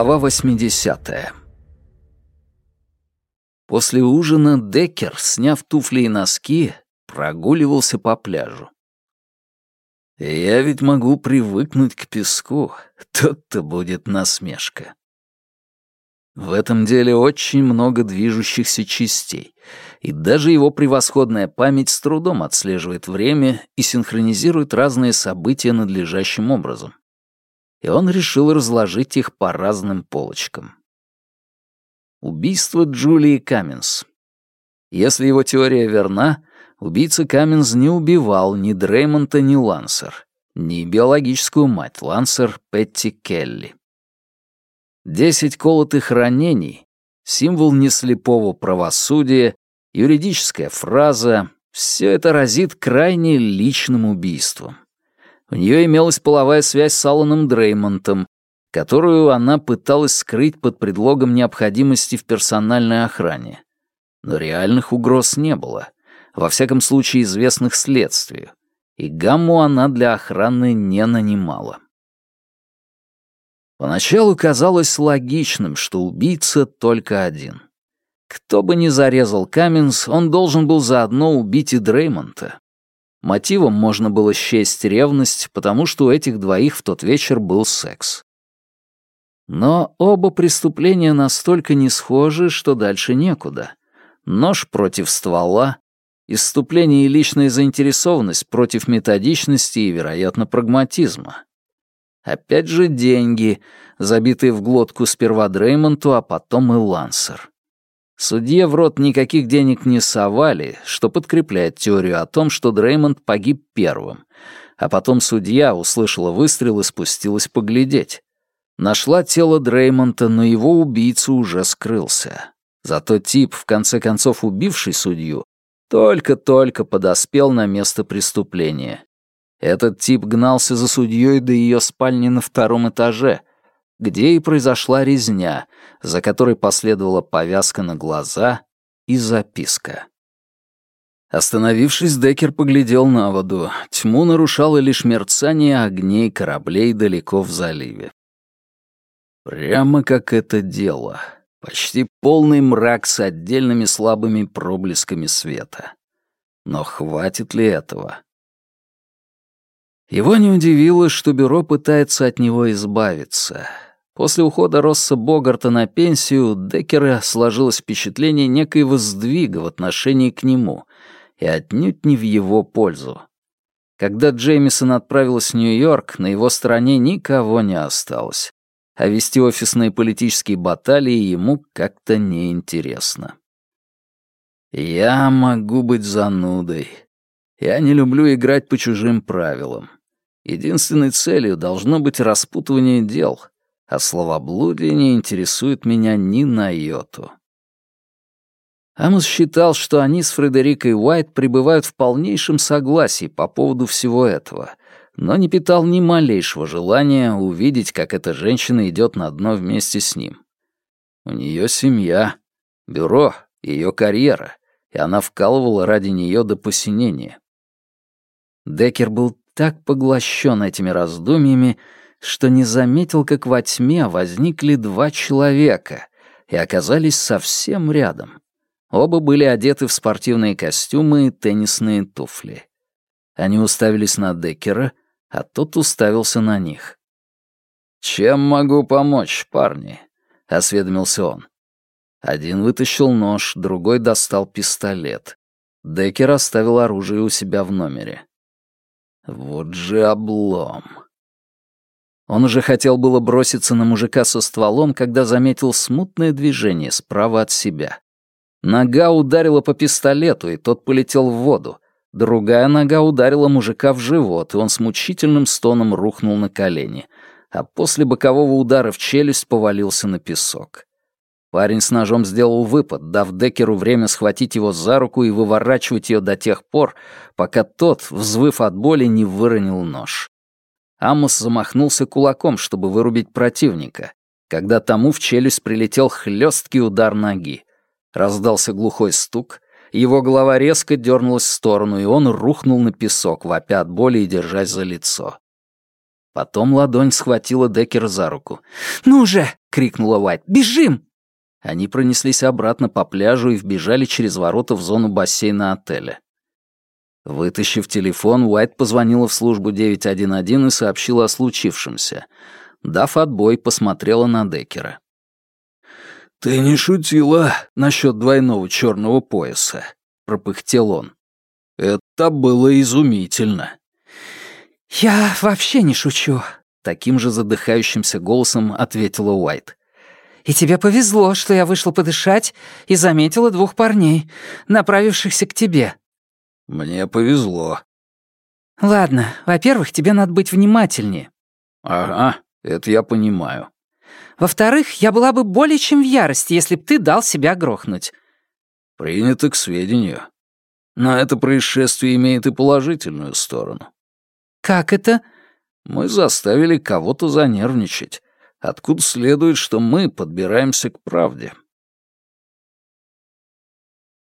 Глава 80. После ужина Деккер, сняв туфли и носки, прогуливался по пляжу. «Я ведь могу привыкнуть к песку, тот-то будет насмешка». В этом деле очень много движущихся частей, и даже его превосходная память с трудом отслеживает время и синхронизирует разные события надлежащим образом и он решил разложить их по разным полочкам. Убийство Джулии Каминс. Если его теория верна, убийца Каминс не убивал ни Дреймонта, ни Лансер, ни биологическую мать Лансер Петти Келли. Десять колотых ранений — символ неслепого правосудия, юридическая фраза — все это разит крайне личным убийством. У нее имелась половая связь с Алланом Дреймонтом, которую она пыталась скрыть под предлогом необходимости в персональной охране. Но реальных угроз не было, во всяком случае известных следствию, и гамму она для охраны не нанимала. Поначалу казалось логичным, что убийца только один. Кто бы ни зарезал Каменс, он должен был заодно убить и Дреймонта. Мотивом можно было счесть ревность, потому что у этих двоих в тот вечер был секс. Но оба преступления настолько не схожи, что дальше некуда. Нож против ствола, исступление и личная заинтересованность против методичности и, вероятно, прагматизма. Опять же деньги, забитые в глотку сперва Дреймонту, а потом и Лансер. Судье в рот никаких денег не совали, что подкрепляет теорию о том, что Дреймонд погиб первым. А потом судья услышала выстрел и спустилась поглядеть. Нашла тело Дреймонта, но его убийца уже скрылся. Зато тип, в конце концов убивший судью, только-только подоспел на место преступления. Этот тип гнался за судьей до ее спальни на втором этаже — где и произошла резня, за которой последовала повязка на глаза и записка. Остановившись, Деккер поглядел на воду. Тьму нарушало лишь мерцание огней кораблей далеко в заливе. Прямо как это дело. Почти полный мрак с отдельными слабыми проблесками света. Но хватит ли этого? Его не удивило, что бюро пытается от него избавиться. После ухода Росса Богарта на пенсию у Деккера сложилось впечатление некоего сдвига в отношении к нему, и отнюдь не в его пользу. Когда Джеймисон отправилась в Нью-Йорк, на его стороне никого не осталось, а вести офисные политические баталии ему как-то неинтересно. «Я могу быть занудой. Я не люблю играть по чужим правилам. Единственной целью должно быть распутывание дел, а словоблудие не интересует меня ни на йоту. Амос считал, что они с Фредерикой Уайт пребывают в полнейшем согласии по поводу всего этого, но не питал ни малейшего желания увидеть, как эта женщина идет на дно вместе с ним. У нее семья, бюро, ее карьера, и она вкалывала ради нее до посинения. Деккер был так поглощен этими раздумьями, что не заметил, как во тьме возникли два человека и оказались совсем рядом. Оба были одеты в спортивные костюмы и теннисные туфли. Они уставились на Деккера, а тот уставился на них. «Чем могу помочь, парни?» — осведомился он. Один вытащил нож, другой достал пистолет. Деккер оставил оружие у себя в номере. Вот же облом. Он уже хотел было броситься на мужика со стволом, когда заметил смутное движение справа от себя. Нога ударила по пистолету, и тот полетел в воду. Другая нога ударила мужика в живот, и он с мучительным стоном рухнул на колени, а после бокового удара в челюсть повалился на песок. Парень с ножом сделал выпад, дав Деккеру время схватить его за руку и выворачивать ее до тех пор, пока тот, взвыв от боли, не выронил нож. Амос замахнулся кулаком, чтобы вырубить противника, когда тому в челюсть прилетел хлесткий удар ноги. Раздался глухой стук, его голова резко дернулась в сторону, и он рухнул на песок, вопя от боли и держась за лицо. Потом ладонь схватила Деккер за руку. «Ну же!» — крикнула Уайт. «Бежим!» Они пронеслись обратно по пляжу и вбежали через ворота в зону бассейна отеля. Вытащив телефон, Уайт позвонила в службу 911 и сообщила о случившемся. Дав отбой, посмотрела на Деккера. «Ты не шутила насчет двойного черного пояса», — пропыхтел он. «Это было изумительно». «Я вообще не шучу», — таким же задыхающимся голосом ответила Уайт. «И тебе повезло, что я вышла подышать и заметила двух парней, направившихся к тебе». «Мне повезло». «Ладно, во-первых, тебе надо быть внимательнее». «Ага, это я понимаю». «Во-вторых, я была бы более чем в ярости, если б ты дал себя грохнуть». «Принято к сведению. Но это происшествие имеет и положительную сторону». «Как это?» «Мы заставили кого-то занервничать. Откуда следует, что мы подбираемся к правде».